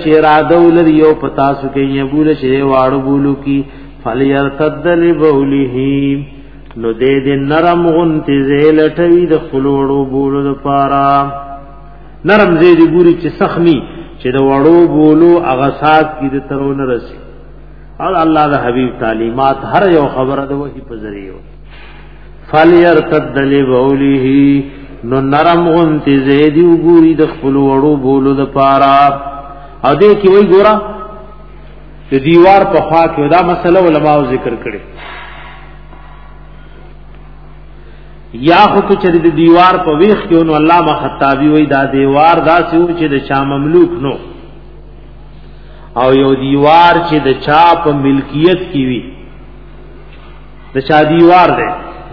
چې را دولر یو پتا سو کې یبول شي واړو بولو کی فلیرتد لبوله نو دې دې نرم غنتی زیل ټوی د خلوړو بولو د پارا نرم زی دې ګوري چې سخمی چې د وړو بولو اغسات کې د ترونه رسی او الله د حبیب تعلیمات هر یو خبره د وحی په ذریعہ فلیرتد لبوله نو نرم غنتی زیدی وګوری د خپل وړو بولو د پارا ا دې کې وای ګورا د دیوار په خوا کې دا مسله علما ذکر کړي یا خو کې چې د دیوار په ویخ کې نو علامه خطابی وای دا دیوار دا څو چې د شاه مملوک نو او یو دیوار چې د چا په ملکیت کې وی د چا دیوار دی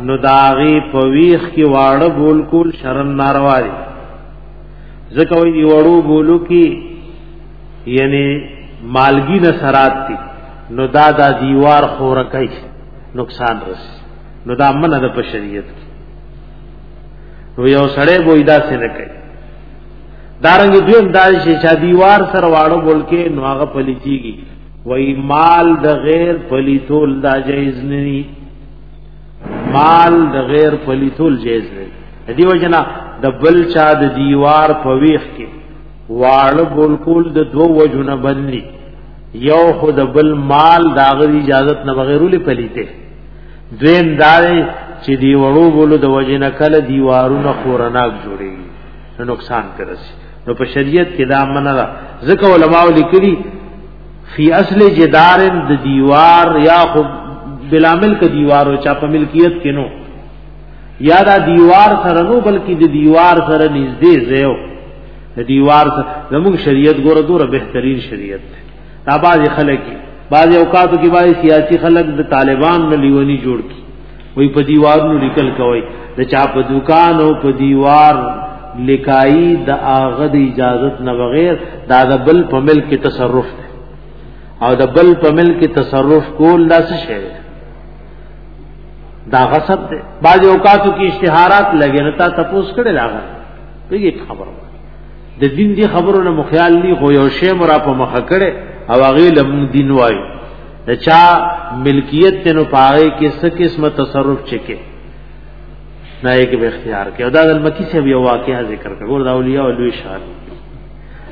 نو داغي په ویخ کې واړه بول کول شرم ناروا دي ځکه وی دی وړو بولو کې یعنی مالګی نه سرات دي نو دا دا دیوار خور کوي نقصان رس نو دا منه د بشریت نو یو سړی وای دا څه نه کوي دارنګ دویم دا چې چا دیوار سره واړو بول کې نو هغه پلیږي وای مال د غیر پلیتول دا جایز نه دی مال د غیر پلیتول جایز نه دی دیو جنا د بل چا د دیوار په ویخ کې واړه بول کول د دو وجونه بندي یو خود بل مال داغه اجازه نه بغیر ولې پلیته دویم دار چې دی وړو بولو د وجنه کله دیوارونه خورناک جوړي نقصان کوي نو په شریعت کې دا منه ده ځکه علما لیکلي فی اصل جدار د دیوار یا خو بلا ملک دیوار او چا په ملکیت کې نو یا دا دیوار سره نو بلکې د دیوار سره نږدې زیو د دیوار سره زموږ شریعت ګوره دوره بهترین شریعت ده دا باز خلک باز اوقاتو کې باز سیاسي خلک د طالبان نه لیونی جوړ کی وی په دیوارونو لیکل کوي د چا په دکان او په دیوار لکای د اغه د اجازت نه بغیر دا د بل په ملک کې تصرف دی او د بل په ملک کې تصرف کول دا څه شی دی دا غصب دی بعض اوقاتو کې اشتهارات لګي نه تا تپوس کړي لاغه پیږي خبره د دین دی خبرو نه مخیال لی خو یو شی مرا په مخه کړي او هغه لم دین وایي د چا ملکیت ته نو پاره کې څه قسمه تصرف چکه نه یې کې اختیار کې او دا د مکی څخه یو واقعیا ذکر کړ ګور دا اولیاء او لوی شان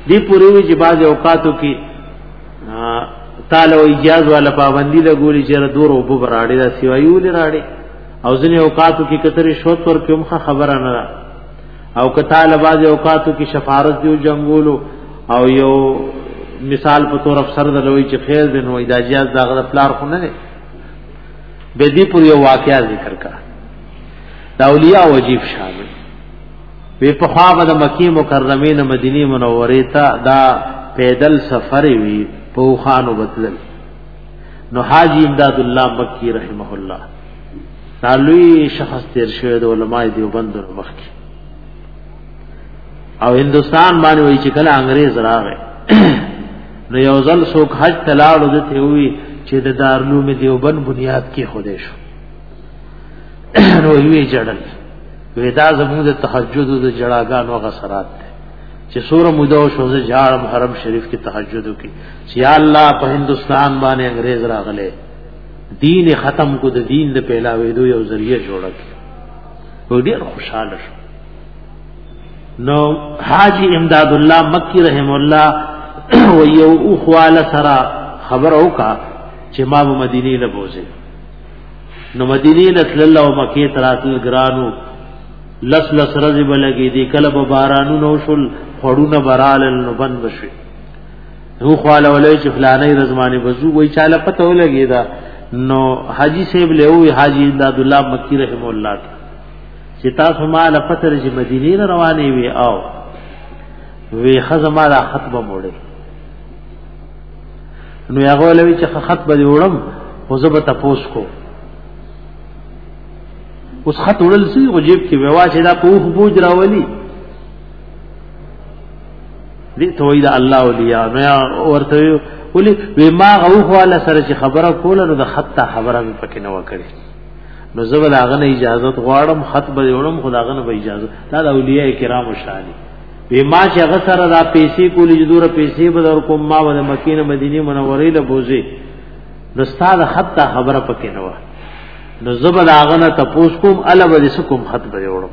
دی پوری وی چې بعض اوقاتو کې تعالی اجازه ولا پابندی لګولې چې دور او بو براړي دا سیوایو لراړي او ځنې اوقاتو کې کترې شوت ور کوم خبره نه او که تعالی باز اوقاتو کې شفارت دیو جنگولو او یو مثال په تور افسر دلوي چې خیر دې نو ایداجیاز دا غره پلار خو نه دی به دې پر یو واقعیا ذکر کا دا اولیاء وجیب شامل وی په خوا د مکی مکرمه نه مدینه منوره ته دا پیدل سفر وی په خانو بدل نو حاجی امداد الله مکی رحمه الله لوی شخص تیر شوی د علماء دیوبند مخ کې او هندستان باندې وی چې کله انګريز راغی نو یو ځل څوک حج تلاړو د ته وی چې د دارلوم دیوبند بنیاد کې خوده شو نو وی جړل وی دا زموږ د تهجد د جړاګانو غسرات دی چې سور مودو شو زه جاړم حرم شریف کې تهجد وکي چې الله په هندستان باندې انګريز راغله دین ختم کو د دین د پیلاوې دوی یو ذریعہ جوړه کړ نو ډیر خوشاله شو نو حاجی امداد الله مکی رحم الله و یو اخوال سرا خبر اوکا چې ما مدینه نه بوزي نو مدینه لسل الله مکی تراتل ګرانو لس لس رزب لګي دي کله بارانو نو شل خړونه برال نو بند بشي نو خواله ولې چې فلانې رزمانه بزو وای چاله پته ولګی دا نو حاجی صاحب له وی حاجی امداد الله مکی رحم الله چې تاسو ما له پته چې مدینه روانې وی او وی خزما را خطبه موړې نو هغه لوي چې خط به وړم خو زه به تپوس کو اوس خط وړل سي غجيب کې ووا چې دا په بوج راولي دې ته وی دا الله ولیا نو ورته ولی وی ما غو خواله سره چې خبره کوله نو د خطه خبره مې پکې نه وکړي نو زه ول هغه اجازه غواړم خط به وړم خداغه نه اجازه دا د اولیاء کرامو شان وی ما چې هغه سره دا پیسې کولې چې دوره پیسې به در کوم ما ول مکینه مدینه منورې له بوزي نو ستاسو خطه خبره پکې نه و نو زبر هغه نه تپوس کوم الوه دې سکم خط به وړم